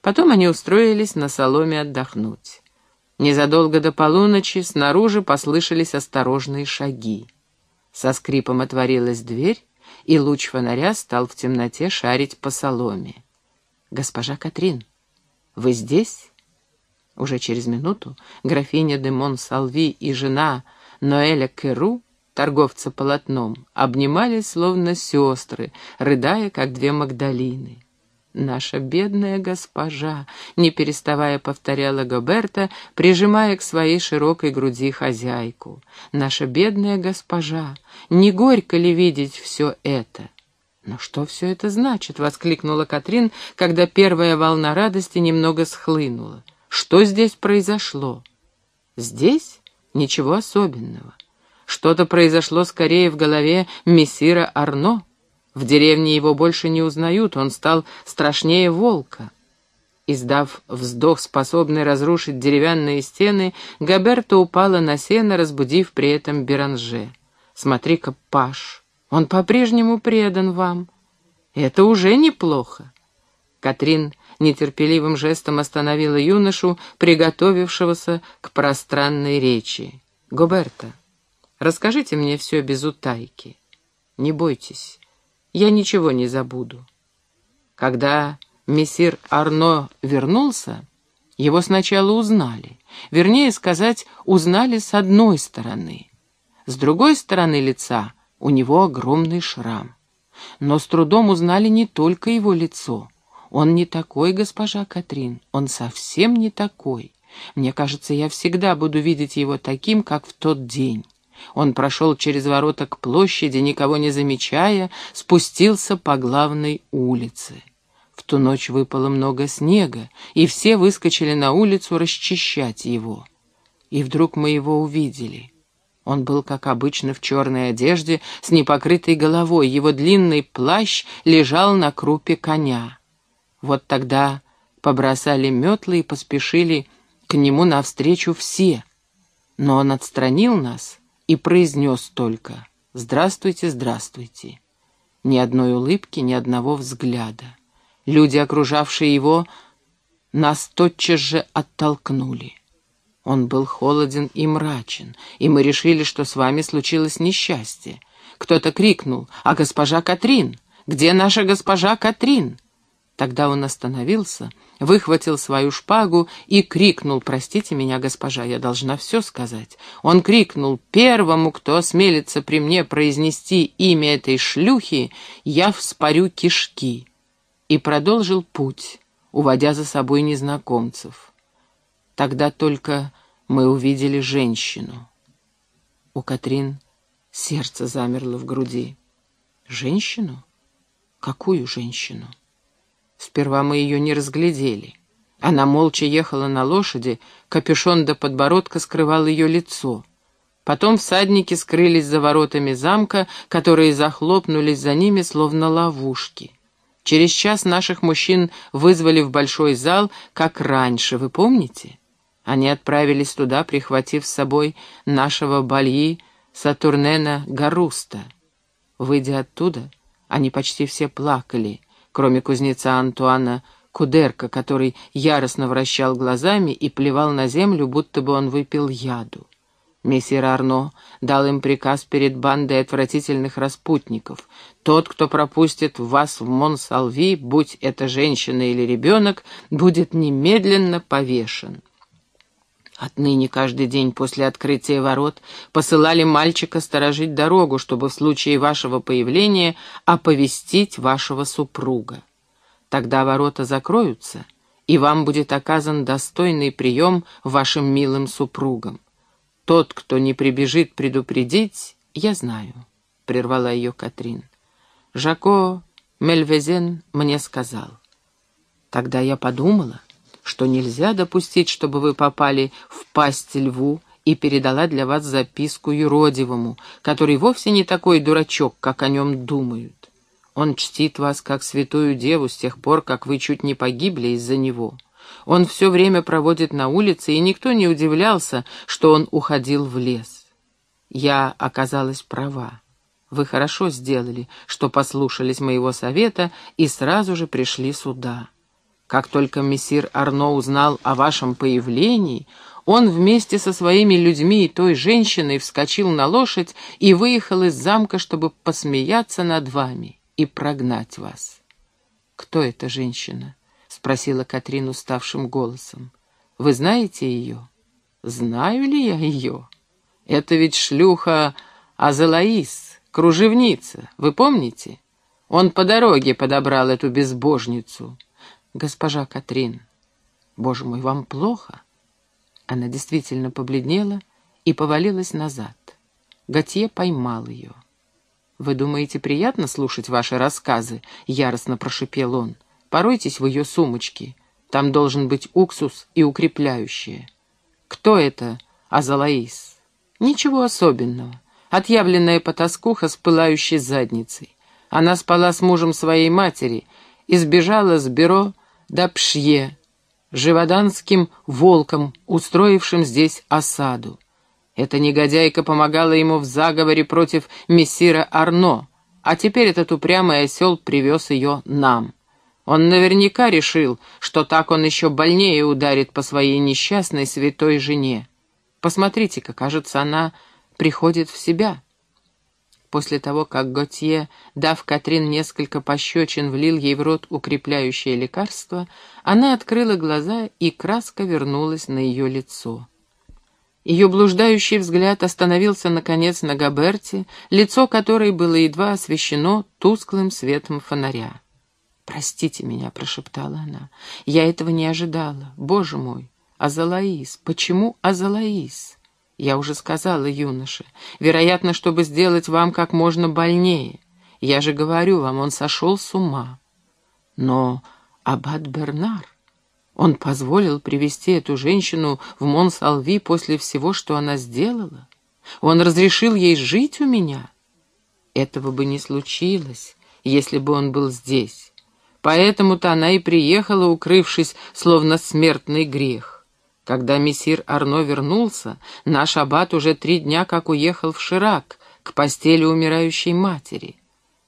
Потом они устроились на соломе отдохнуть. Незадолго до полуночи снаружи послышались осторожные шаги. Со скрипом отворилась дверь, и луч фонаря стал в темноте шарить по соломе. «Госпожа Катрин, вы здесь?» Уже через минуту графиня де Монсалви и жена Ноэля Керу, торговца полотном, обнимались словно сестры, рыдая, как две Магдалины. «Наша бедная госпожа», — не переставая повторяла Гоберта, прижимая к своей широкой груди хозяйку. «Наша бедная госпожа, не горько ли видеть все это?» «Но что все это значит?» — воскликнула Катрин, когда первая волна радости немного схлынула. «Что здесь произошло?» «Здесь ничего особенного. Что-то произошло скорее в голове мессира Арно». В деревне его больше не узнают, он стал страшнее волка. Издав вздох, способный разрушить деревянные стены, Габерта упала на сено, разбудив при этом Беранже. «Смотри-ка, Паш, он по-прежнему предан вам. Это уже неплохо». Катрин нетерпеливым жестом остановила юношу, приготовившегося к пространной речи. «Гоберта, расскажите мне все без утайки. Не бойтесь, я ничего не забуду. Когда мессир Арно вернулся, его сначала узнали, вернее сказать, узнали с одной стороны. С другой стороны лица у него огромный шрам. Но с трудом узнали не только его лицо. Он не такой, госпожа Катрин, он совсем не такой. Мне кажется, я всегда буду видеть его таким, как в тот день. Он прошел через ворота к площади, никого не замечая, спустился по главной улице. В ту ночь выпало много снега, и все выскочили на улицу расчищать его. И вдруг мы его увидели. Он был, как обычно, в черной одежде, с непокрытой головой, его длинный плащ лежал на крупе коня. Вот тогда побросали метлы и поспешили к нему навстречу все. Но он отстранил нас и произнес только «Здравствуйте, здравствуйте». Ни одной улыбки, ни одного взгляда. Люди, окружавшие его, нас тотчас же оттолкнули. Он был холоден и мрачен, и мы решили, что с вами случилось несчастье. Кто-то крикнул «А госпожа Катрин? Где наша госпожа Катрин?» Тогда он остановился, выхватил свою шпагу и крикнул, «Простите меня, госпожа, я должна все сказать». Он крикнул, «Первому, кто осмелится при мне произнести имя этой шлюхи, я вспорю кишки». И продолжил путь, уводя за собой незнакомцев. Тогда только мы увидели женщину. У Катрин сердце замерло в груди. «Женщину? Какую женщину?» Сперва мы ее не разглядели. Она молча ехала на лошади, капюшон до подбородка скрывал ее лицо. Потом всадники скрылись за воротами замка, которые захлопнулись за ними, словно ловушки. Через час наших мужчин вызвали в большой зал, как раньше, вы помните? Они отправились туда, прихватив с собой нашего бальи Сатурнена Гаруста. Выйдя оттуда, они почти все плакали — кроме кузнеца Антуана Кудерка, который яростно вращал глазами и плевал на землю, будто бы он выпил яду. Мессир Арно дал им приказ перед бандой отвратительных распутников. Тот, кто пропустит вас в Монсалви, будь это женщина или ребенок, будет немедленно повешен. Отныне каждый день после открытия ворот посылали мальчика сторожить дорогу, чтобы в случае вашего появления оповестить вашего супруга. Тогда ворота закроются, и вам будет оказан достойный прием вашим милым супругам. Тот, кто не прибежит предупредить, я знаю, — прервала ее Катрин. Жако Мельвезен мне сказал. Тогда я подумала, что нельзя допустить, чтобы вы попали в пасть льву, и передала для вас записку юродивому, который вовсе не такой дурачок, как о нем думают. Он чтит вас как святую деву с тех пор, как вы чуть не погибли из-за него. Он все время проводит на улице, и никто не удивлялся, что он уходил в лес. Я оказалась права. Вы хорошо сделали, что послушались моего совета и сразу же пришли сюда. Как только мессир Арно узнал о вашем появлении, он вместе со своими людьми и той женщиной вскочил на лошадь и выехал из замка, чтобы посмеяться над вами и прогнать вас. «Кто эта женщина?» — спросила Катрин уставшим голосом. «Вы знаете ее?» «Знаю ли я ее? Это ведь шлюха Азелаис, кружевница, вы помните? Он по дороге подобрал эту безбожницу. Госпожа Катрин, боже мой, вам плохо?» Она действительно побледнела и повалилась назад. Готье поймал ее. «Вы думаете, приятно слушать ваши рассказы?» — яростно прошипел он. «Поройтесь в ее сумочке. Там должен быть уксус и укрепляющее». «Кто это, Азалаис?» «Ничего особенного. Отъявленная потаскуха с пылающей задницей. Она спала с мужем своей матери и сбежала с бюро до Пшье, живоданским волком, устроившим здесь осаду. Эта негодяйка помогала ему в заговоре против мессира Арно, а теперь этот упрямый осел привез ее нам. Он наверняка решил, что так он еще больнее ударит по своей несчастной святой жене. Посмотрите-ка, кажется, она приходит в себя. После того, как Готье, дав Катрин несколько пощечин, влил ей в рот укрепляющее лекарство, она открыла глаза, и краска вернулась на ее лицо. Ее блуждающий взгляд остановился, наконец, на Габерте, лицо которой было едва освещено тусклым светом фонаря. «Простите меня», — прошептала она, — «я этого не ожидала. Боже мой, Азалаис, почему Азалаис?» Я уже сказала юноше, вероятно, чтобы сделать вам как можно больнее. Я же говорю вам, он сошел с ума. Но аббат Бернар, он позволил привести эту женщину в Монсалви после всего, что она сделала? Он разрешил ей жить у меня? Этого бы не случилось, если бы он был здесь. Поэтому-то она и приехала, укрывшись, словно смертный грех. Когда мессир Арно вернулся, наш аббат уже три дня как уехал в Ширак, к постели умирающей матери.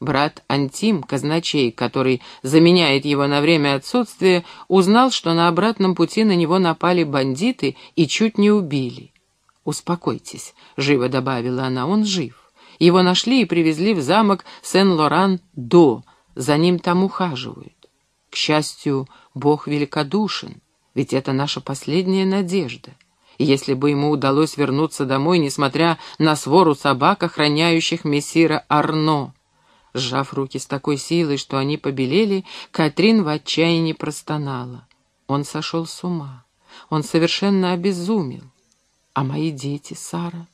Брат Антим, казначей, который заменяет его на время отсутствия, узнал, что на обратном пути на него напали бандиты и чуть не убили. «Успокойтесь», — живо добавила она, — «он жив. Его нашли и привезли в замок Сен-Лоран-До, за ним там ухаживают. К счастью, Бог великодушен. Ведь это наша последняя надежда. И если бы ему удалось вернуться домой, несмотря на свору собак, охраняющих мессира Арно. Сжав руки с такой силой, что они побелели, Катрин в отчаянии простонала. Он сошел с ума. Он совершенно обезумел. А мои дети, Сара?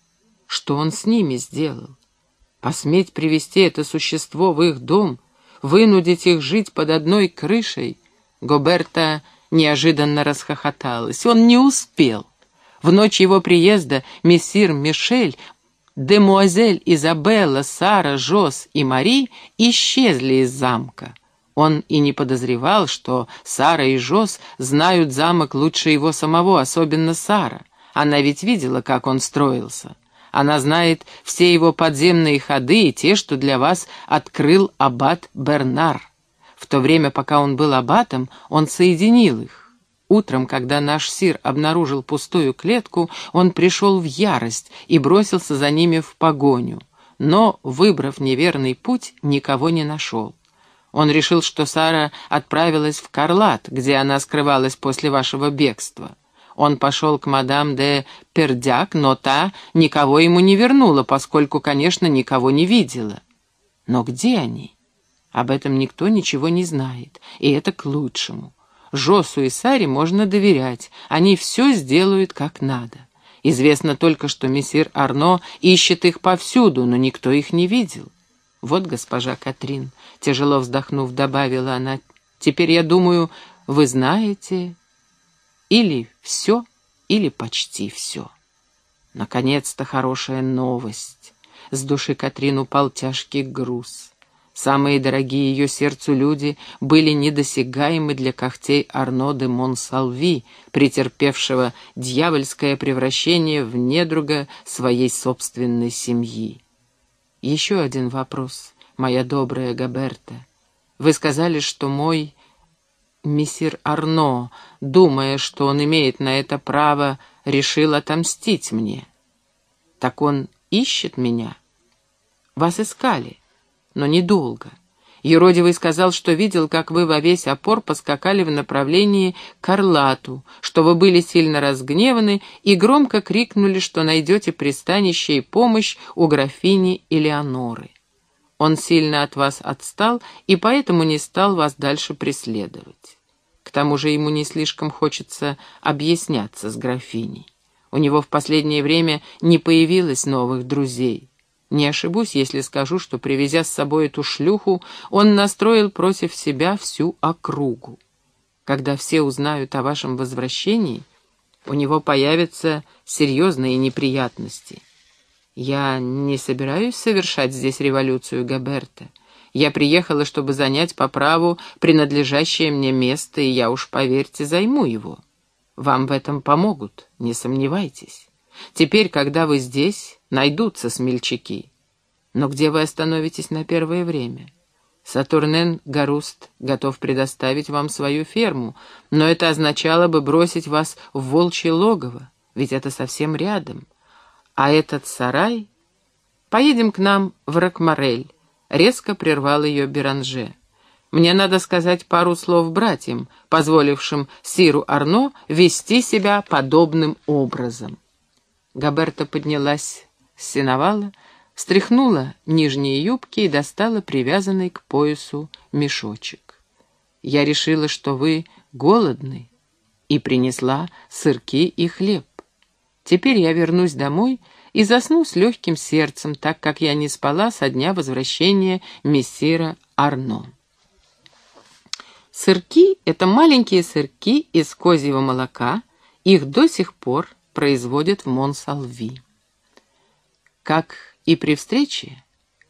Что он с ними сделал? Посметь привести это существо в их дом, вынудить их жить под одной крышей? Гоберта неожиданно расхохоталась. Он не успел. В ночь его приезда мессир Мишель, демуазель Изабелла, Сара, Жос и Мари исчезли из замка. Он и не подозревал, что Сара и Жос знают замок лучше его самого, особенно Сара. Она ведь видела, как он строился. Она знает все его подземные ходы и те, что для вас открыл аббат Бернар. То время, пока он был аббатом, он соединил их. Утром, когда наш сир обнаружил пустую клетку, он пришел в ярость и бросился за ними в погоню, но, выбрав неверный путь, никого не нашел. Он решил, что Сара отправилась в Карлат, где она скрывалась после вашего бегства. Он пошел к мадам де Пердяк, но та никого ему не вернула, поскольку, конечно, никого не видела. Но где они? Об этом никто ничего не знает, и это к лучшему. Жосу и Саре можно доверять, они все сделают как надо. Известно только, что мессир Арно ищет их повсюду, но никто их не видел. Вот, госпожа Катрин, тяжело вздохнув, добавила она, теперь, я думаю, вы знаете или все, или почти все. Наконец-то хорошая новость. С души Катрин упал тяжкий груз. Самые дорогие ее сердцу люди были недосягаемы для когтей Арно де Монсалви, претерпевшего дьявольское превращение в недруга своей собственной семьи. Еще один вопрос, моя добрая Габерта. Вы сказали, что мой мессир Арно, думая, что он имеет на это право, решил отомстить мне. Так он ищет меня. Вас искали, но недолго. Еродивый сказал, что видел, как вы во весь опор поскакали в направлении Карлату, что вы были сильно разгневаны и громко крикнули, что найдете пристанище и помощь у графини Элеоноры. Он сильно от вас отстал и поэтому не стал вас дальше преследовать. К тому же ему не слишком хочется объясняться с графиней. У него в последнее время не появилось новых друзей. Не ошибусь, если скажу, что, привезя с собой эту шлюху, он настроил против себя всю округу. Когда все узнают о вашем возвращении, у него появятся серьезные неприятности. Я не собираюсь совершать здесь революцию Габерта. Я приехала, чтобы занять по праву принадлежащее мне место, и я уж, поверьте, займу его. Вам в этом помогут, не сомневайтесь. Теперь, когда вы здесь, найдутся смельчаки. Но где вы остановитесь на первое время? Сатурнен Гаруст готов предоставить вам свою ферму, но это означало бы бросить вас в волчье логово, ведь это совсем рядом. А этот сарай... Поедем к нам в Ракмарель, резко прервал ее Беранже. Мне надо сказать пару слов братьям, позволившим Сиру Арно вести себя подобным образом. Габерта поднялась сеновала, стряхнула нижние юбки и достала привязанный к поясу мешочек. «Я решила, что вы голодны, и принесла сырки и хлеб. Теперь я вернусь домой и засну с легким сердцем, так как я не спала со дня возвращения мессира Арно». Сырки — это маленькие сырки из козьего молока, их до сих пор производят в Монсалви. Как и при встрече,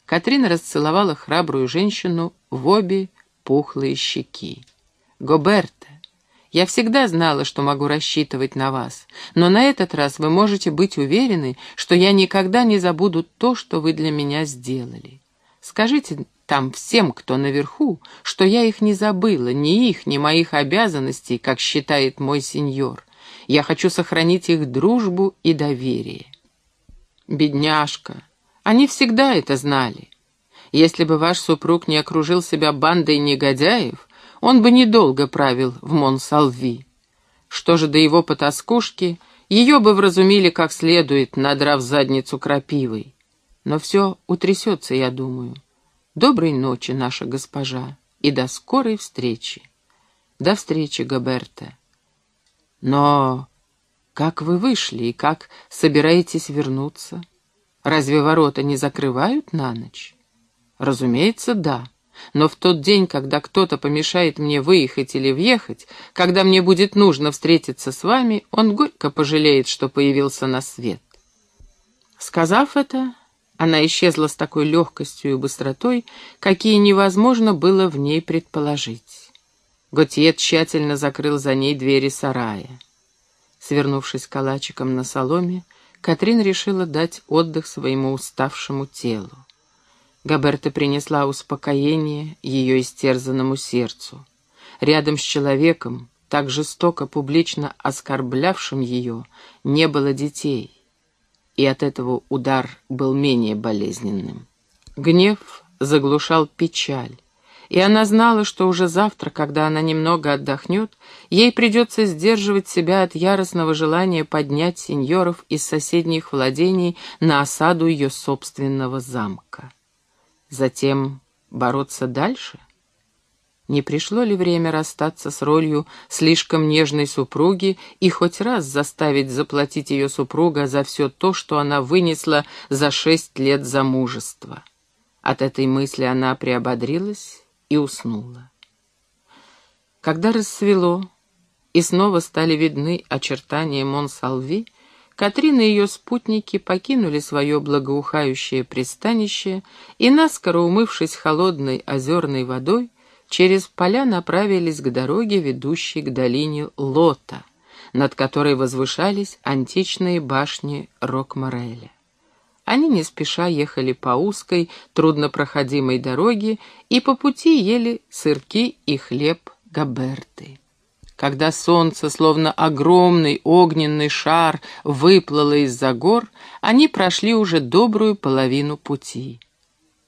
Катрина расцеловала храбрую женщину в обе пухлые щеки. «Гоберта, я всегда знала, что могу рассчитывать на вас, но на этот раз вы можете быть уверены, что я никогда не забуду то, что вы для меня сделали. Скажите там всем, кто наверху, что я их не забыла, ни их, ни моих обязанностей, как считает мой сеньор. Я хочу сохранить их дружбу и доверие. Бедняжка, они всегда это знали. Если бы ваш супруг не окружил себя бандой негодяев, он бы недолго правил в Монсалви. Что же до его потаскушки, ее бы вразумили как следует, надрав задницу крапивой. Но все утрясется, я думаю. Доброй ночи, наша госпожа, и до скорой встречи. До встречи, Габерта. Но как вы вышли и как собираетесь вернуться? Разве ворота не закрывают на ночь? Разумеется, да. Но в тот день, когда кто-то помешает мне выехать или въехать, когда мне будет нужно встретиться с вами, он горько пожалеет, что появился на свет. Сказав это, она исчезла с такой легкостью и быстротой, какие невозможно было в ней предположить. Готье тщательно закрыл за ней двери сарая. Свернувшись калачиком на соломе, Катрин решила дать отдых своему уставшему телу. Габерта принесла успокоение ее истерзанному сердцу. Рядом с человеком, так жестоко публично оскорблявшим ее, не было детей, и от этого удар был менее болезненным. Гнев заглушал печаль, и она знала, что уже завтра, когда она немного отдохнет, ей придется сдерживать себя от яростного желания поднять сеньоров из соседних владений на осаду ее собственного замка. Затем бороться дальше? Не пришло ли время расстаться с ролью слишком нежной супруги и хоть раз заставить заплатить ее супруга за все то, что она вынесла за шесть лет замужества? От этой мысли она приободрилась и уснула. Когда рассвело и снова стали видны очертания Монсалви, Катрин и ее спутники покинули свое благоухающее пристанище и, наскоро умывшись холодной озерной водой, через поля направились к дороге, ведущей к долине Лота, над которой возвышались античные башни Рок-Мореля. Они не спеша ехали по узкой, труднопроходимой дороге и по пути ели сырки и хлеб Габерты. Когда солнце, словно огромный огненный шар, выплыло из-за гор, они прошли уже добрую половину пути.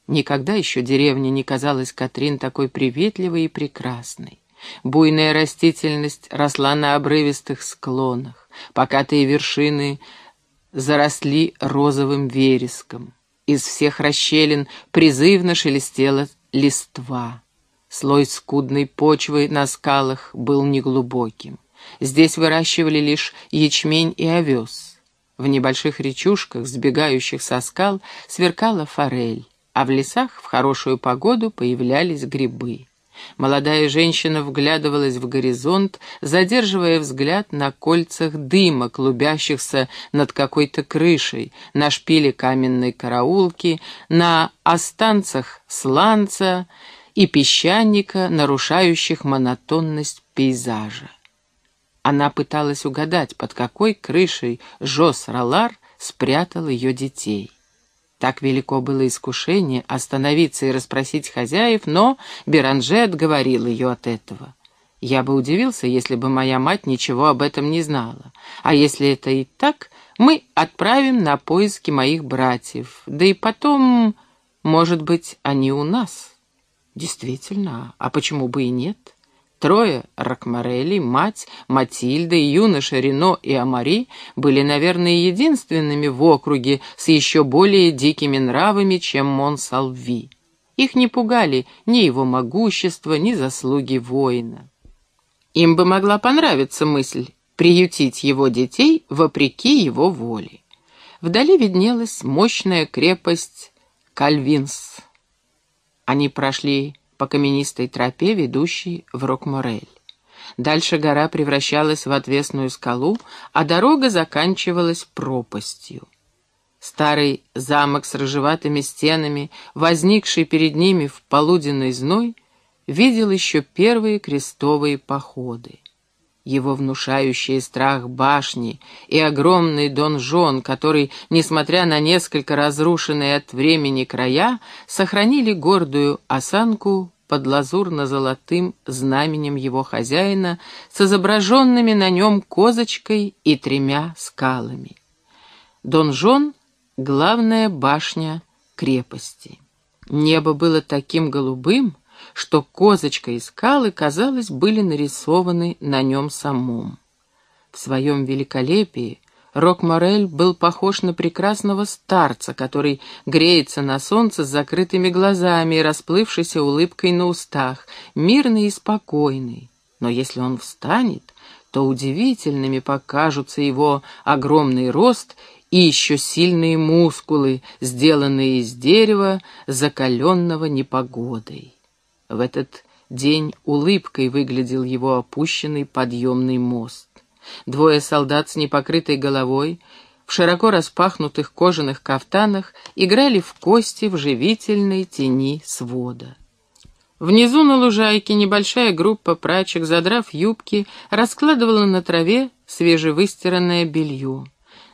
Никогда еще деревня не казалась Катрин такой приветливой и прекрасной. Буйная растительность росла на обрывистых склонах, покатые вершины заросли розовым вереском. Из всех расщелин призывно шелестела листва. Слой скудной почвы на скалах был неглубоким. Здесь выращивали лишь ячмень и овес. В небольших речушках, сбегающих со скал, сверкала форель, а в лесах в хорошую погоду появлялись грибы. Молодая женщина вглядывалась в горизонт, задерживая взгляд на кольцах дыма, клубящихся над какой-то крышей, на шпиле каменной караулки, на останцах сланца и песчаника, нарушающих монотонность пейзажа. Она пыталась угадать, под какой крышей Жос Ролар спрятал ее детей. Так велико было искушение остановиться и расспросить хозяев, но Беранже отговорил ее от этого. Я бы удивился, если бы моя мать ничего об этом не знала. А если это и так, мы отправим на поиски моих братьев. Да и потом, может быть, они у нас. Действительно, а почему бы и нет? Трое Ракмарели, мать, Матильда, юноша Рено и Амари были, наверное, единственными в округе с еще более дикими нравами, чем Монсалви. Их не пугали ни его могущество, ни заслуги воина. Им бы могла понравиться мысль приютить его детей вопреки его воле. Вдали виднелась мощная крепость Кальвинс. Они прошли по каменистой тропе, ведущей в Рокморель. Дальше гора превращалась в отвесную скалу, а дорога заканчивалась пропастью. Старый замок с рыжеватыми стенами, возникший перед ними в полуденный зной, видел еще первые крестовые походы его внушающие страх башни и огромный донжон, который, несмотря на несколько разрушенные от времени края, сохранили гордую осанку под лазурно-золотым знаменем его хозяина с изображенными на нем козочкой и тремя скалами. Донжон — главная башня крепости. Небо было таким голубым, что козочка и скалы, казалось, были нарисованы на нем самом. В своем великолепии Рок-Морель был похож на прекрасного старца, который греется на солнце с закрытыми глазами и расплывшейся улыбкой на устах, мирный и спокойный. Но если он встанет, то удивительными покажутся его огромный рост и еще сильные мускулы, сделанные из дерева, закаленного непогодой. В этот день улыбкой выглядел его опущенный подъемный мост. Двое солдат с непокрытой головой в широко распахнутых кожаных кафтанах играли в кости в живительной тени свода. Внизу на лужайке небольшая группа прачек, задрав юбки, раскладывала на траве свежевыстиранное белье.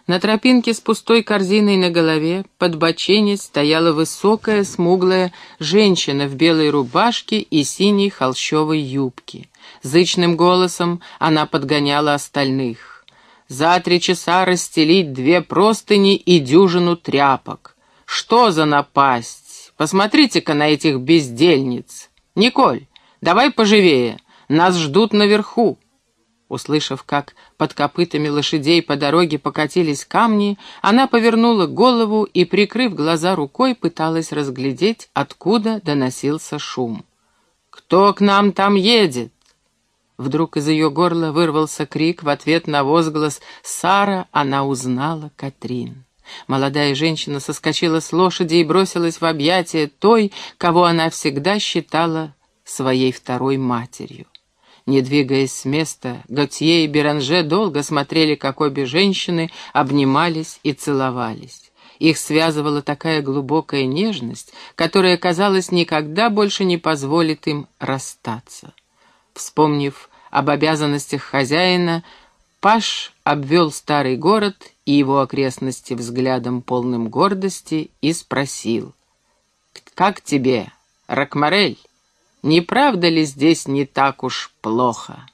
На тропинке с пустой корзиной на голове под боченец стояла высокая, смуглая женщина в белой рубашке и синей холщовой юбке. Зычным голосом она подгоняла остальных. «За три часа расстелить две простыни и дюжину тряпок. Что за напасть? Посмотрите-ка на этих бездельниц. Николь, давай поживее, нас ждут наверху». Услышав, как под копытами лошадей по дороге покатились камни, она повернула голову и, прикрыв глаза рукой, пыталась разглядеть, откуда доносился шум. «Кто к нам там едет?» Вдруг из ее горла вырвался крик в ответ на возглас «Сара!» она узнала Катрин. Молодая женщина соскочила с лошади и бросилась в объятия той, кого она всегда считала своей второй матерью. Не двигаясь с места, Готье и Беранже долго смотрели, как обе женщины обнимались и целовались. Их связывала такая глубокая нежность, которая, казалось, никогда больше не позволит им расстаться. Вспомнив об обязанностях хозяина, Паш обвел старый город и его окрестности взглядом полным гордости и спросил. «Как тебе, Ракмарель?» Не правда ли здесь не так уж плохо?»